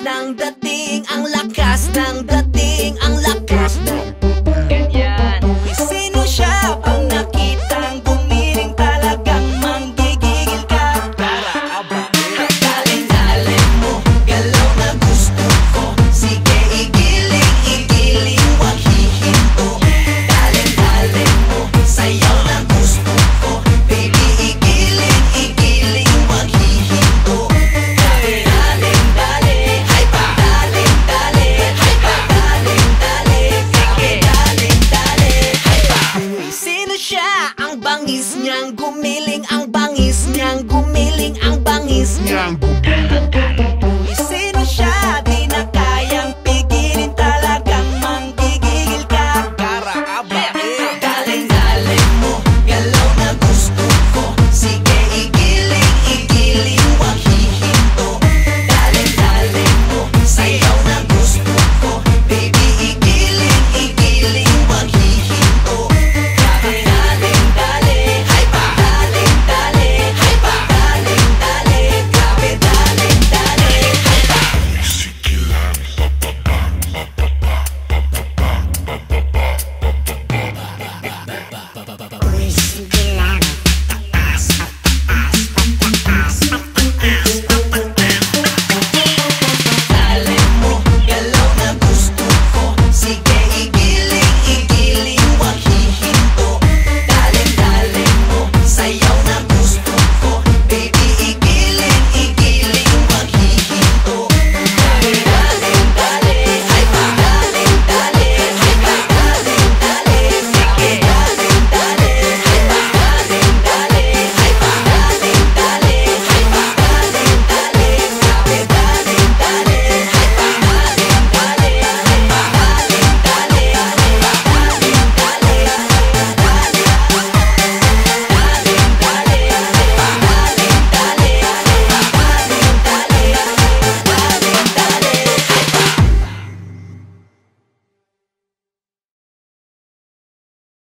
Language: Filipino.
ng dating Ang lakas ng dating Ang Nais niyang gumiling ang